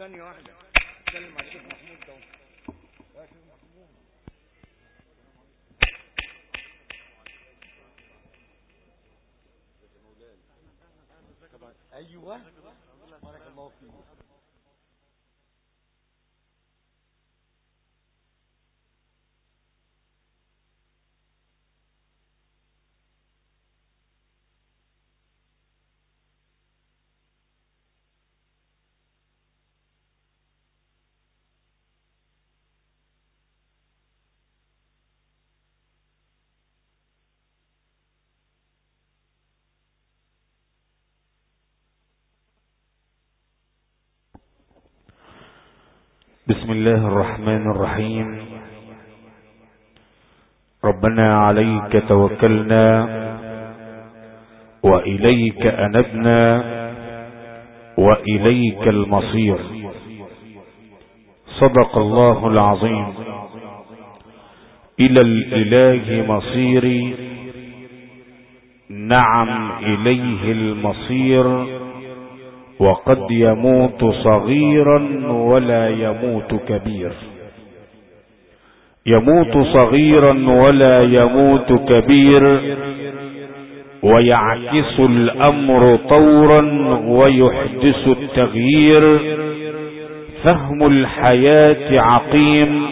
ثانية واحدة. أتكلم على الشيخ محمود ده أيوه. بارك الله فيك. بسم الله الرحمن الرحيم. ربنا عليك توكلنا وإليك أنبنا وإليك المصير. صدق الله العظيم. إلى الإله مصيري. نعم إليه المصير. وقد يموت صغيرا ولا يموت كبير. يموت صغيرا ولا يموت كبير ويعكس الأمر طورا ويحدث التغيير. فهم الحياة عقيم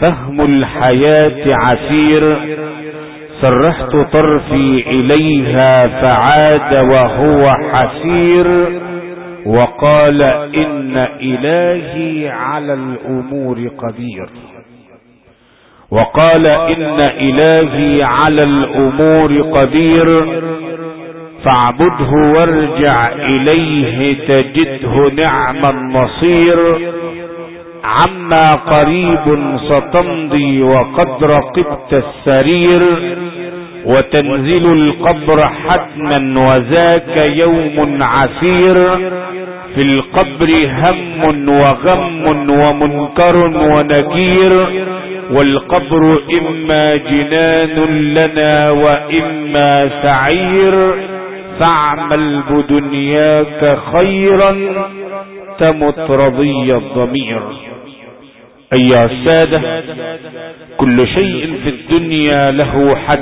فهم الحياة عسير. سرحت طرفي إليها فعاد وهو حسير وقال إن إلهي على الأمور قدير. وقال إن إلهي على الأمور قدير. فاعبده وارجع إليه تجده نعم النصير. عما قريب ستمضي وقد رقبت السرير وتنزل القبر حتما وذاك يوم عسير في القبر هم وغم ومنكر ونكير والقبر إما جنان لنا وإما سعير فاعمل بدنياك خيرا تمت رضي الضمير. ايها السادة كل شيء في الدنيا له حد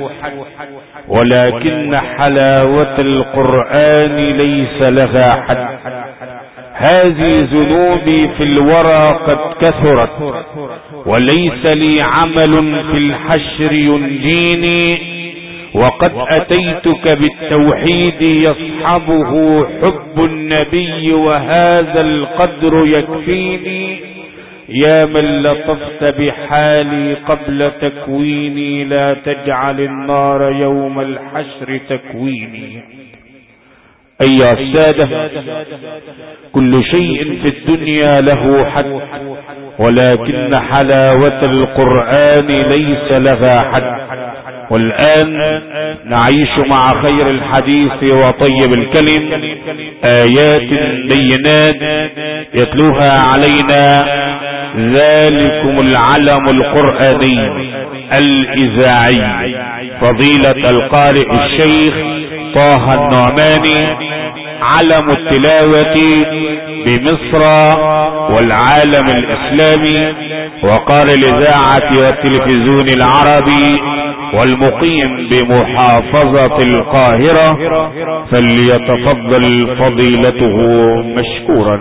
ولكن حلاوة القرآن ليس لها حد. هذه ذنوبي في الورى قد كثرت وليس لي عمل في الحشر ينجيني وقد أتيتك بالتوحيد يصحبه حب النبي وهذا القدر يكفيني. يا من لطفت بحالي قبل تكويني لا تجعل النار يوم الحشر تكويني. أيها السادة كل شيء في الدنيا له حد ولكن حلاوة القرآن ليس لها حد. والآن نعيش مع خير الحديث وطيب الكلم آيات بينات يتلوها علينا. ذلكم العلم القرآني الإذاعي. فضيلة القارئ الشيخ طه النعماني علم التلاوة بمصر والعالم الإسلامي وقار الإذاعة والتلفزيون العربي والمقيم بمحافظة القاهرة فليتفضل فضيلته مشكورا.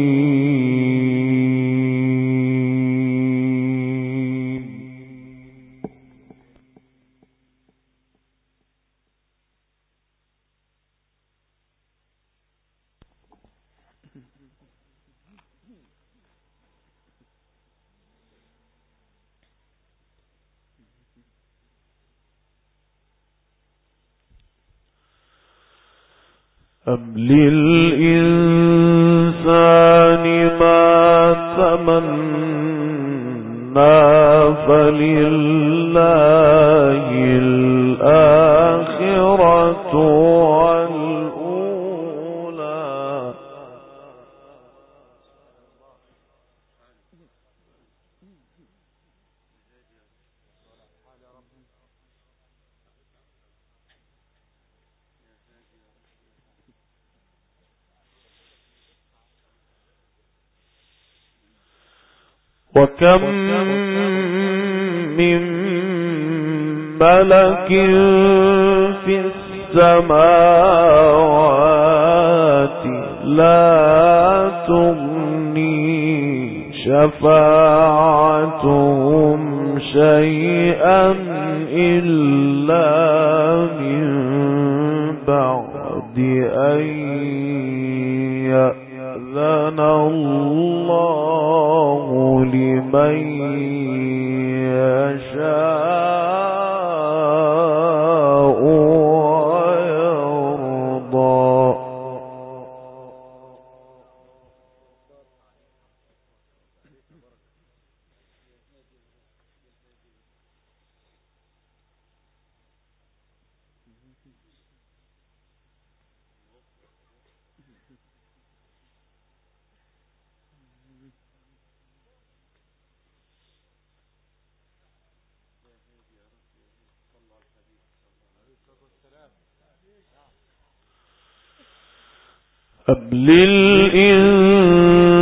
للإنسان وكم من ملك في السماوات لا تغني شفاعتهم شيئا إلا من بعد أن يأذن الله لمن يشاء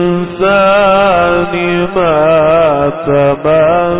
للإنسان ما تمنى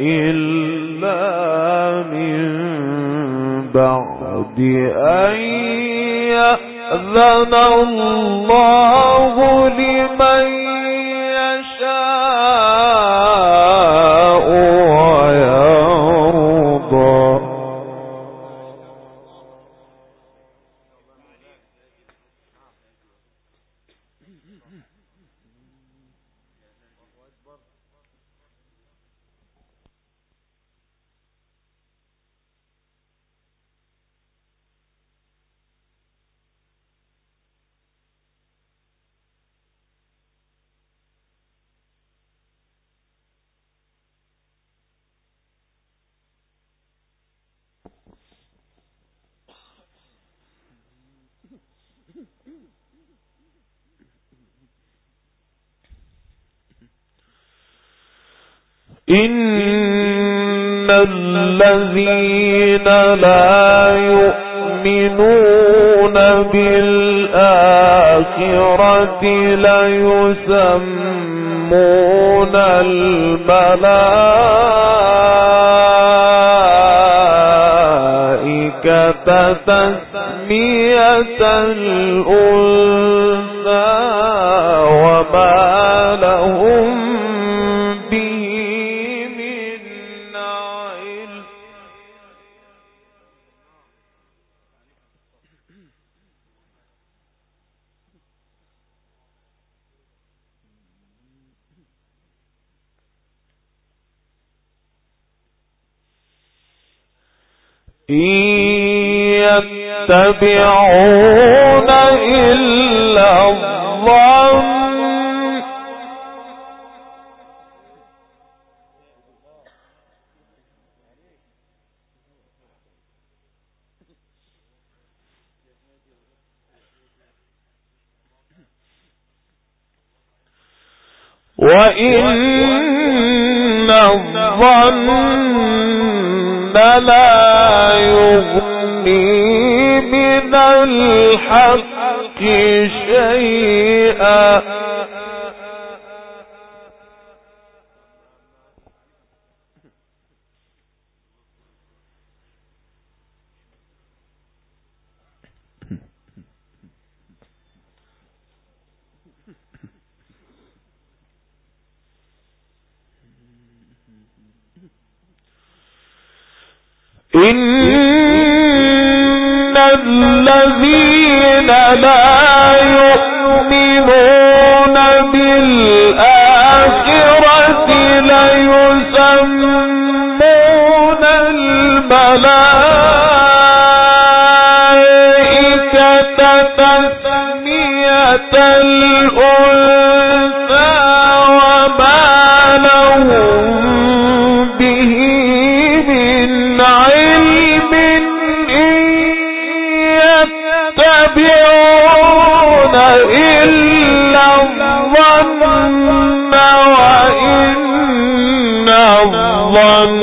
إلا من بعد أن يأذن الله لمن يشاء. إن الذين لا يؤمنون بالآخرة ليسمون الملائكة تسمية الأنثى وما لهم يتبعون إلا الظن. وإن الظن لا الحق شيئا تسمية الأنثى وما لهم به من علم إن يتبعون إلا الظن وإن الظن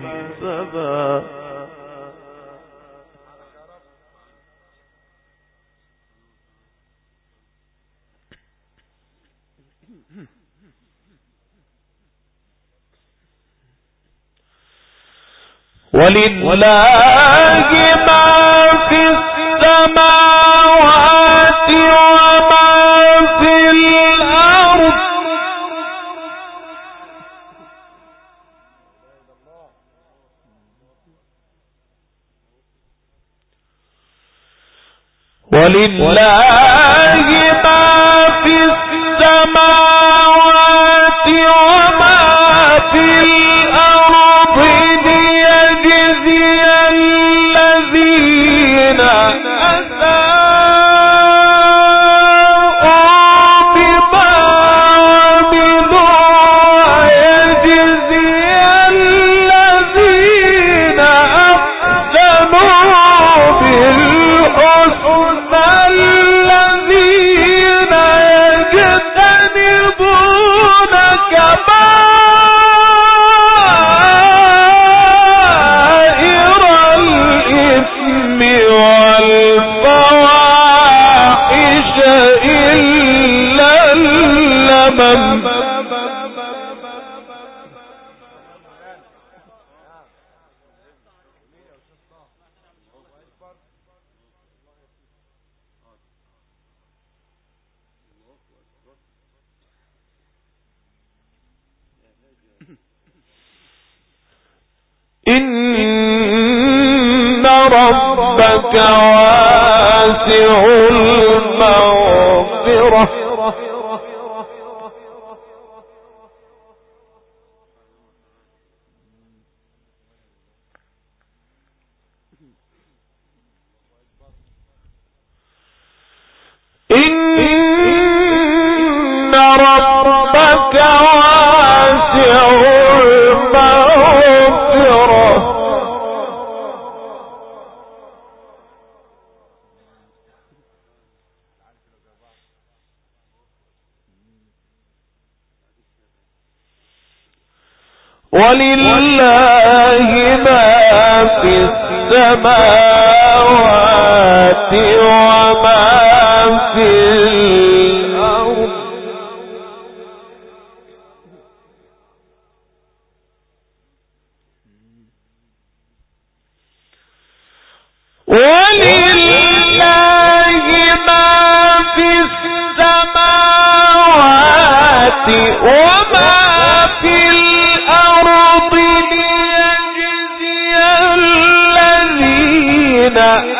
ولله ما في السماوات وما في الأرض. ولله إن ربك واسع المغفرة. ولله ما في السماوات وما في الأرض. ولله ما في السماوات وما قلنا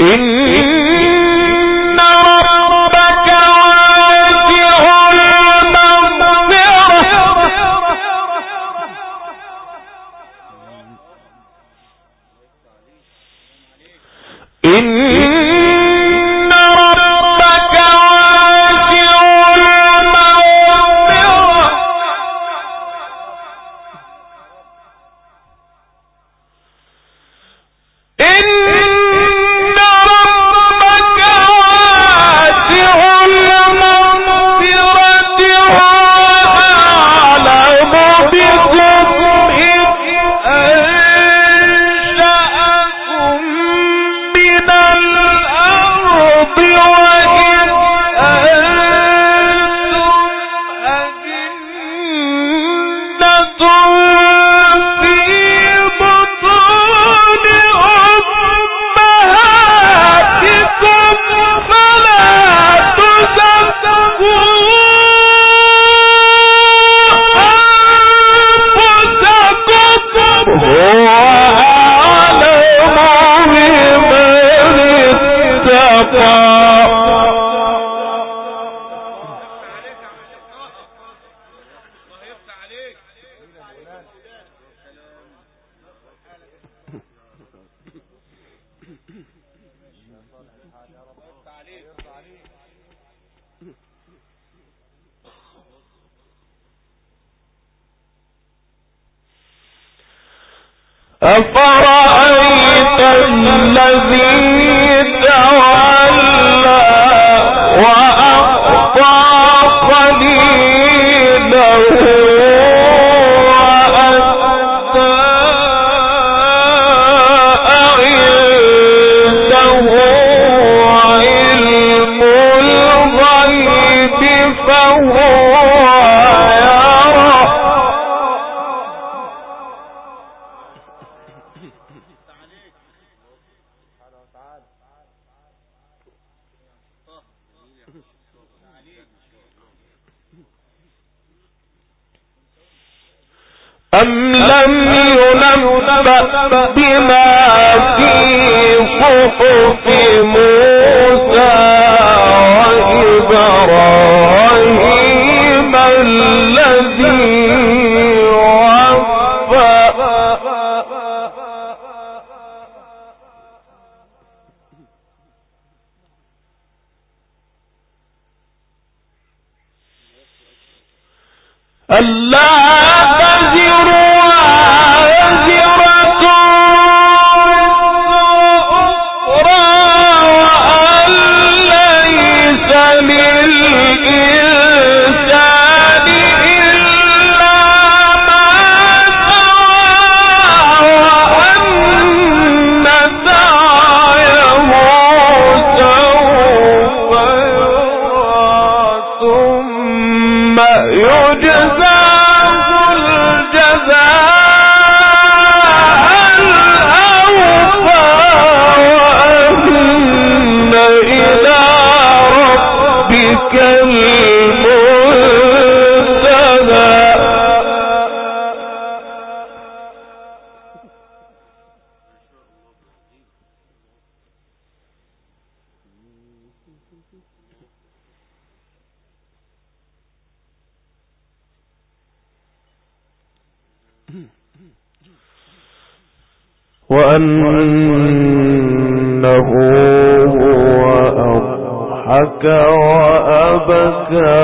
ان أفا الله وأنه هو أضحك وأبكى.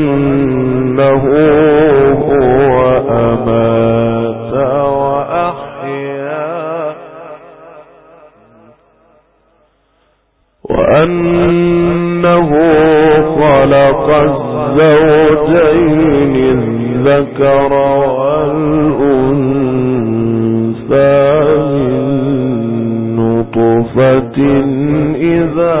وأنه هو أمات وأحيا. وأنه خلق الزوجين الذكر والأنثى من نطفة إذا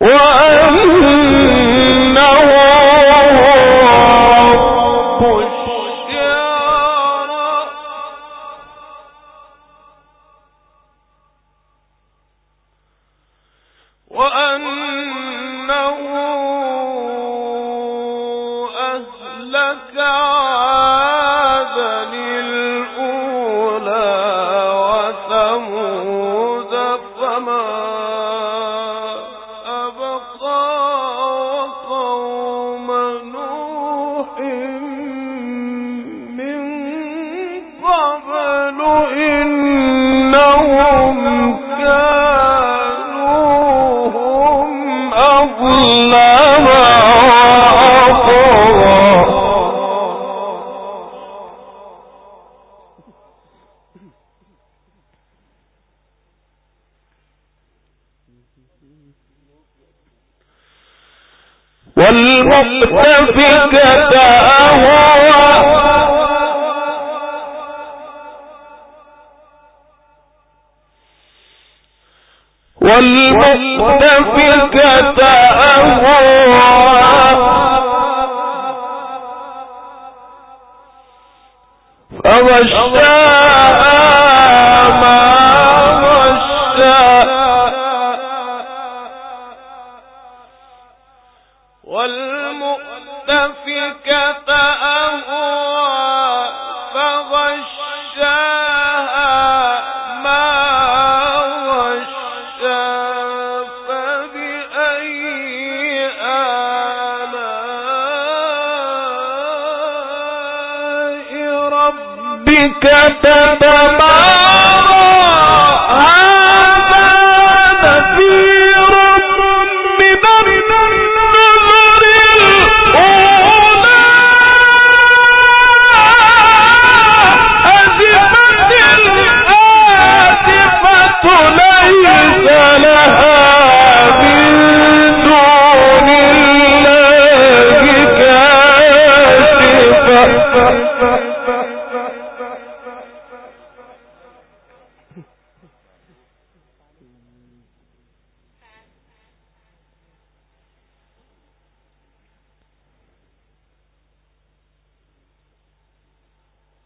وأ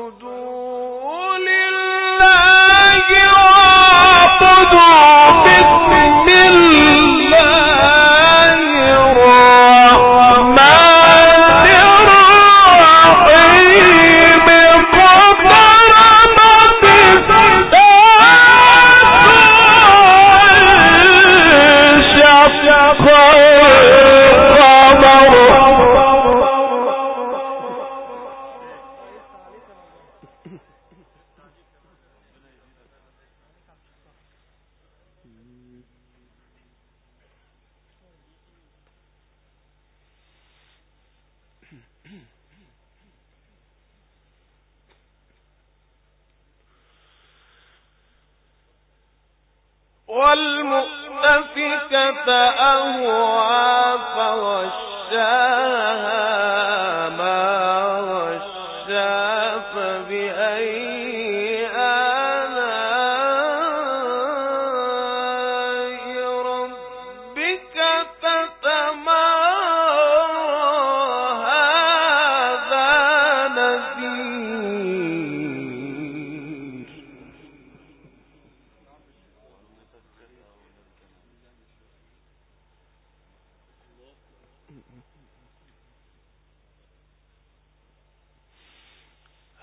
فاسجدوا لله واعبدوا بسم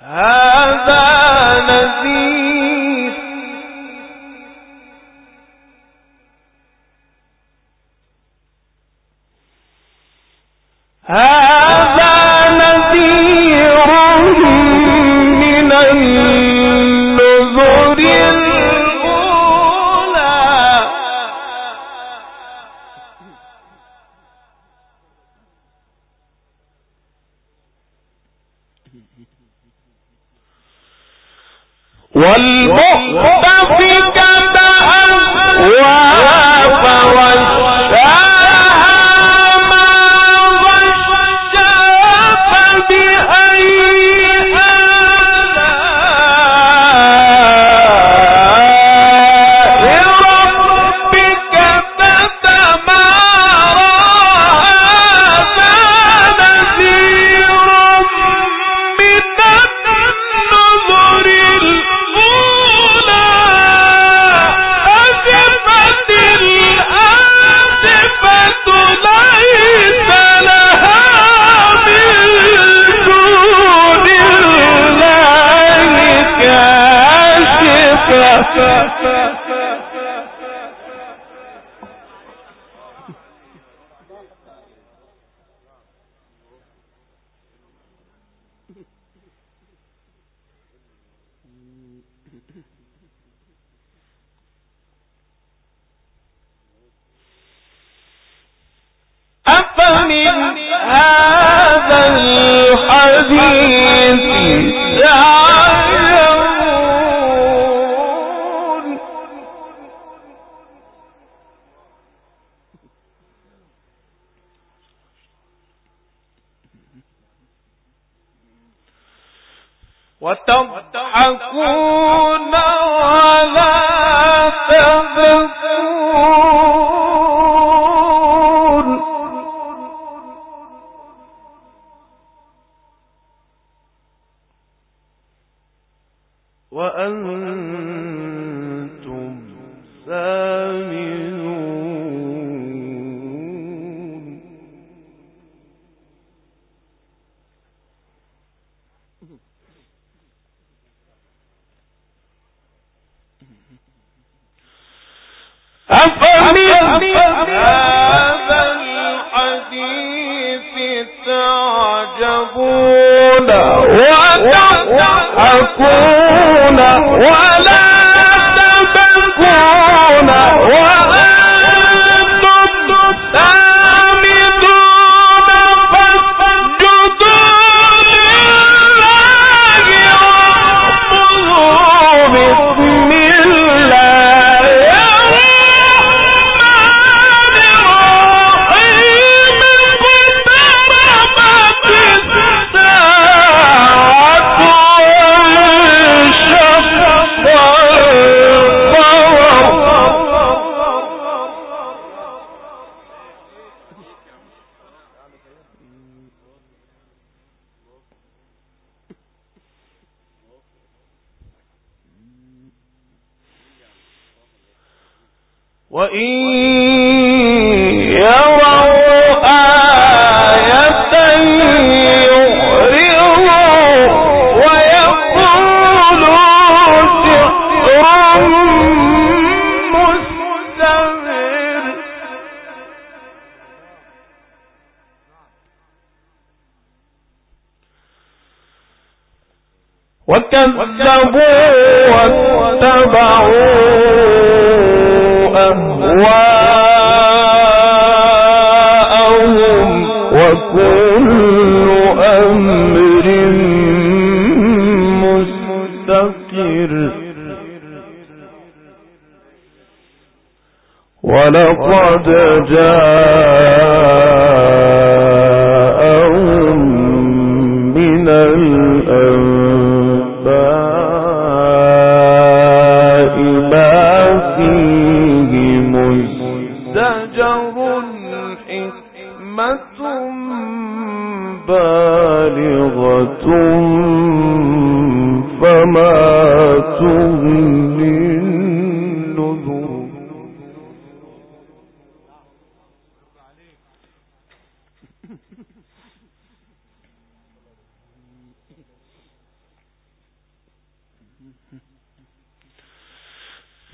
Ah! Master. وہ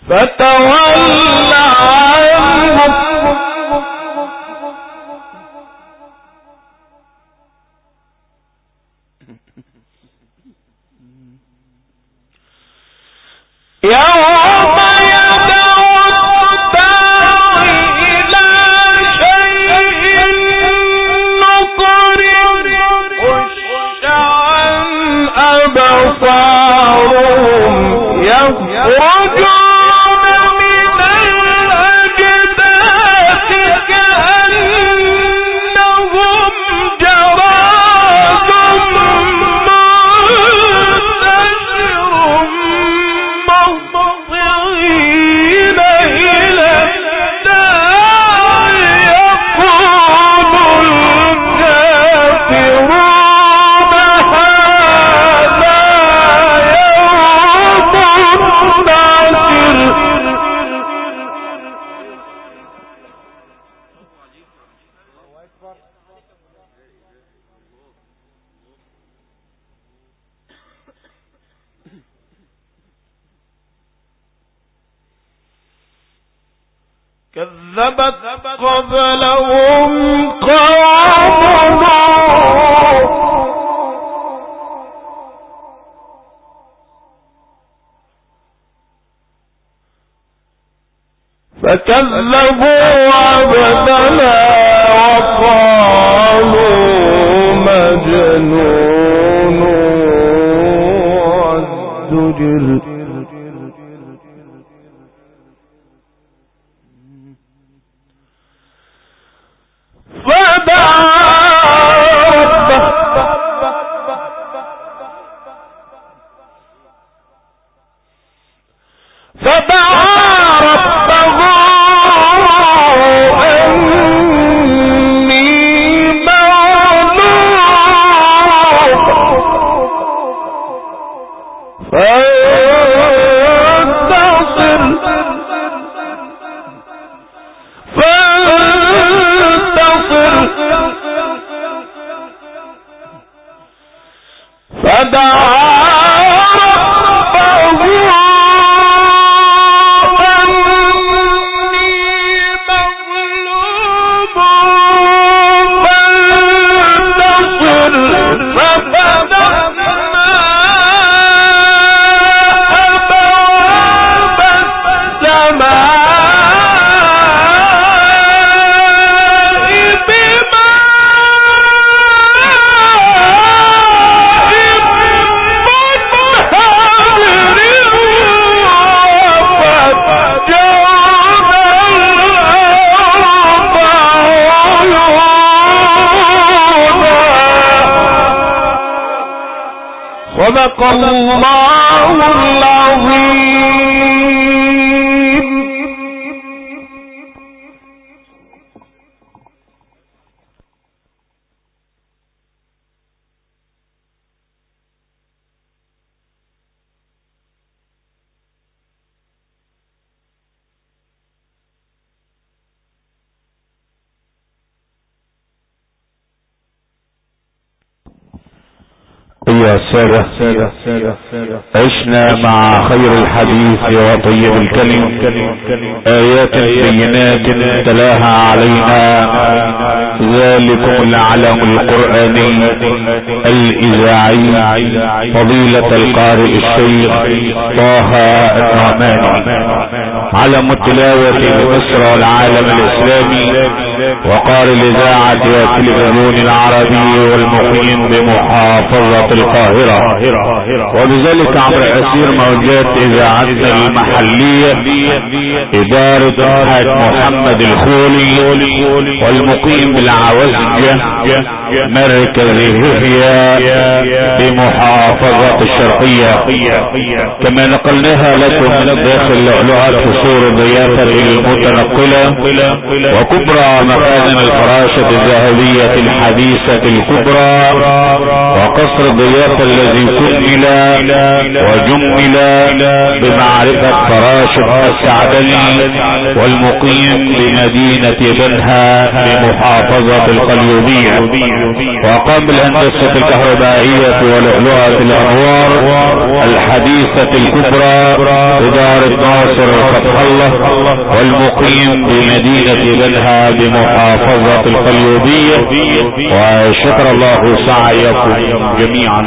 فتول كذبت قبلهم قوم فكذبوا عبدنا وقالوا مجنون والدجل. Run, run, run. أيها خير الحديث وطيب الكلم. آيات بينات تلاها علينا. ذلكم العلم القرآني الإذاعي فضيلة القارئ الشيخ طه النعماني علم التلاوة بمصر والعالم الإسلامي وقارئ الإذاعة والتلفزيون العربي والمقيم بمحافظة القاهرة. وبذلك عبر أسير موجات إذاعتنا المحلية إدارة حاج محمد الخولي والمقيم بالعوزجة مركز هفيا بمحافظة الشرقية. كما نقلناها لكم داخل لؤلؤة فصول الضيافة المتنقلة وكبرى مخازن الفراشة الذهبية الحديثة الكبرى وقصر الضيافة الذي كمل وجمل بمعرفة فراشة السعدني والمقيم بمدينة بنها بمحافظة القليوبية. وقام بالهندسة الكهربائية ولؤلؤة الأنوار الحديثة الكبرى ادارة ناصر فتح الله والمقيم بمدينة بنها بمحافظة القليوبية وشكر الله سعيكم جميعا.